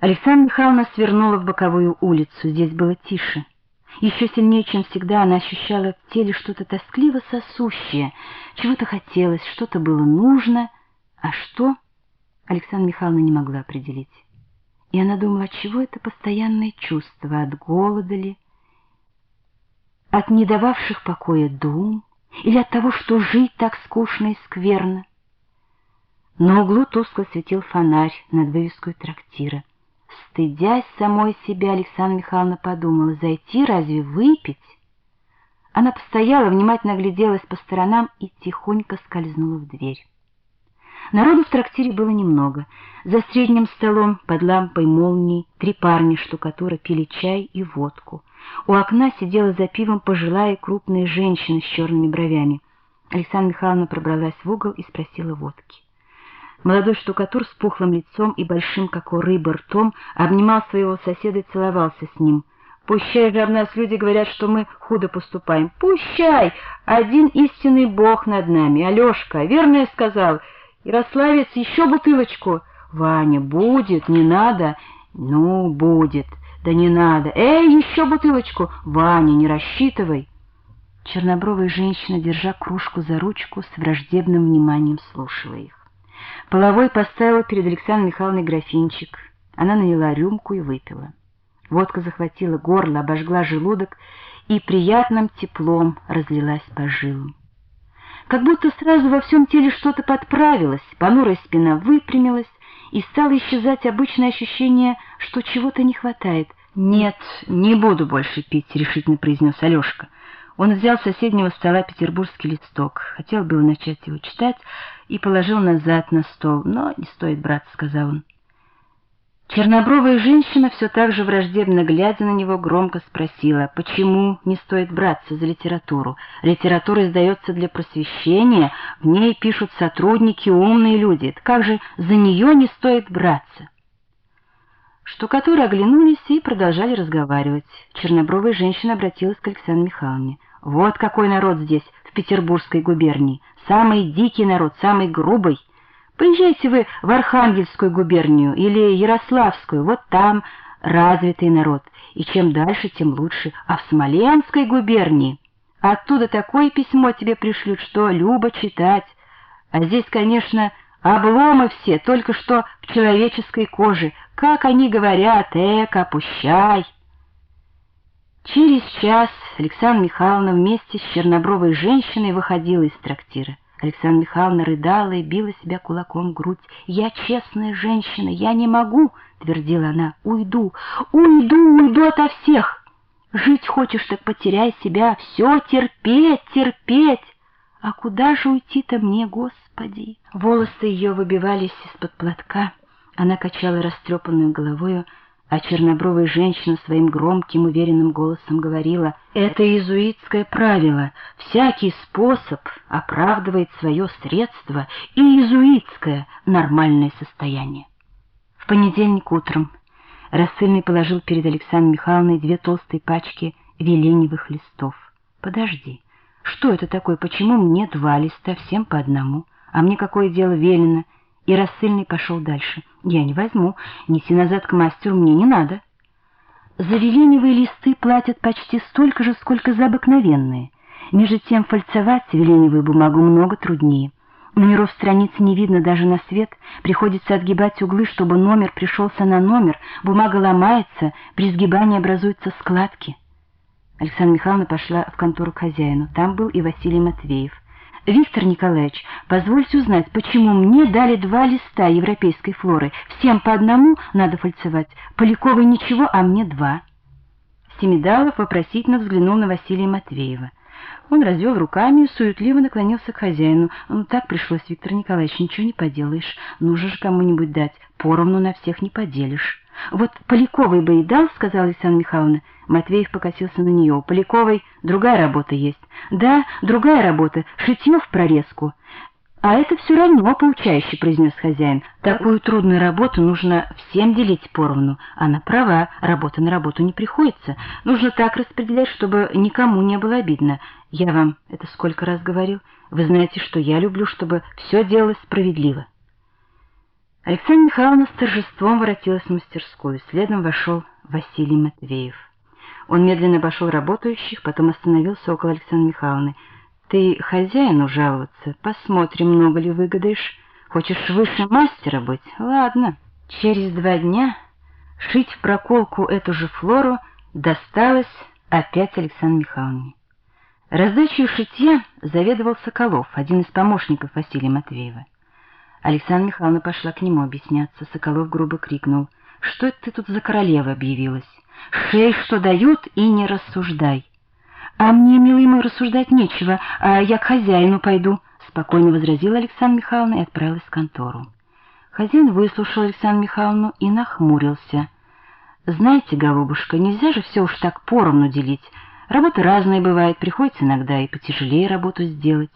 Александра Михайловна свернула в боковую улицу. Здесь было тише. Еще сильнее, чем всегда, она ощущала в теле что-то тоскливо сосущее. Чего-то хотелось, что-то было нужно. А что? Александра Михайловна не могла определить. И она думала, от чего это постоянное чувство, от голода ли, от не дававших покоя дум, или от того, что жить так скучно и скверно. На углу тускло светил фонарь над вывеской трактира. Стыдясь самой себя, Александра Михайловна подумала, зайти разве выпить? Она постояла, внимательно огляделась по сторонам и тихонько скользнула в дверь. Народу в трактире было немного. За средним столом под лампой молнии три парня штукатура пили чай и водку. У окна сидела за пивом пожилая крупная женщина с черными бровями. Александра Михайловна пробралась в угол и спросила водки. Молодой штукатур с пухлым лицом и большим, как у рыбы, ртом обнимал своего соседа и целовался с ним. «Пущай же об нас люди говорят, что мы худо поступаем. Пущай! Один истинный Бог над нами. Алешка, верно я сказал. Ярославец, еще бутылочку. Ваня, будет, не надо. Ну, будет. Да не надо. Эй, еще бутылочку. Ваня, не рассчитывай». Чернобровая женщина, держа кружку за ручку, с враждебным вниманием слушала их. Половой поставила перед Александрой Михайловной графинчик. Она налила рюмку и выпила. Водка захватила горло, обожгла желудок и приятным теплом разлилась по жилам. Как будто сразу во всем теле что-то подправилось, понурая спина выпрямилась, и стало исчезать обычное ощущение, что чего-то не хватает. «Нет, не буду больше пить», — решительно произнес Алешка. Он взял с соседнего стола петербургский листок, хотел было начать его читать и положил назад на стол, но не стоит, брат, сказал он. Чернобровая женщина, все так же враждебно глядя на него, громко спросила, почему не стоит браться за литературу. Литература издается для просвещения, в ней пишут сотрудники, умные люди. Как же за нее не стоит браться? Штукатуры оглянулись и продолжали разговаривать. Чернобровая женщина обратилась к Александре Михайловне. «Вот какой народ здесь, в Петербургской губернии. Самый дикий народ, самый грубый. Поезжайте вы в Архангельскую губернию или Ярославскую, вот там развитый народ. И чем дальше, тем лучше. А в Смоленской губернии оттуда такое письмо тебе пришлют, что любо читать. А здесь, конечно, обломы все, только что в человеческой коже. Как они говорят, эка, пущай. Через час Александра Михайловна вместе с чернобровой женщиной выходила из трактира. Александра Михайловна рыдала и била себя кулаком в грудь. «Я честная женщина, я не могу!» — твердила она. «Уйду, уйду, уйду ото всех! Жить хочешь, так потеряй себя, все терпеть, терпеть! А куда же уйти-то мне, Господи?» Волосы ее выбивались из-под платка. Она качала растрепанную головою, а чернобровая женщина своим громким уверенным голосом говорила, «Это иезуитское правило. Всякий способ оправдывает свое средство и иезуитское нормальное состояние». В понедельник утром Рассыльный положил перед Александрой Михайловной две толстые пачки веленевых листов. «Подожди, что это такое? Почему мне два листа, всем по одному? А мне какое дело велено?» И рассыльный пошел дальше. «Я не возьму. Неси назад к мастеру, мне не надо». За веленевые листы платят почти столько же, сколько за обыкновенные. Между тем фальцевать веленевую бумагу много труднее. Номеров страницы не видно даже на свет, приходится отгибать углы, чтобы номер пришелся на номер, бумага ломается, при сгибании образуются складки. Александра Михайловна пошла в контору к хозяину. Там был и Василий Матвеев. Виктор Николаевич, позвольте узнать, почему мне дали два листа европейской флоры? Всем по одному надо фальцевать. Поляковой ничего, а мне два. Семидалов вопросительно взглянул на Василия Матвеева. Он развел руками и суетливо наклонился к хозяину. Ну, так пришлось, Виктор Николаевич, ничего не поделаешь. Нужно же кому-нибудь дать. Поровну на всех не поделишь. Вот Поляковой бы и дал, сказала Александра Михайловна. Матвеев покосился на нее. У Поляковой другая работа есть. Да, другая работа. Шитье в прорезку. А это все равно поучающе, произнес хозяин. Такую трудную работу нужно всем делить поровну. Она права, работа на работу не приходится. Нужно так распределять, чтобы никому не было обидно. Я вам это сколько раз говорил. Вы знаете, что я люблю, чтобы все делалось справедливо. Александра Михайловна с торжеством воротилась в мастерскую. Следом вошел Василий Матвеев. Он медленно обошел работающих, потом остановился около Александры Михайловны. «Ты хозяину жаловаться? Посмотрим, много ли выгодаешь. Хочешь выше мастера быть? Ладно». Через два дня шить в проколку эту же флору досталось опять Александре Михайловне. Раздачей шитья заведовал Соколов, один из помощников Василия Матвеева. Александра Михайловна пошла к нему объясняться. Соколов грубо крикнул. «Что это ты тут за королева объявилась? Шей, что дают, и не рассуждай!» «А мне, милый мой, рассуждать нечего, а я к хозяину пойду», — спокойно возразила Александра Михайловна и отправилась в контору. Хозяин выслушал Александру Михайловну и нахмурился. «Знаете, голубушка, нельзя же все уж так поровну делить. Работа разная бывает, приходится иногда и потяжелее работу сделать».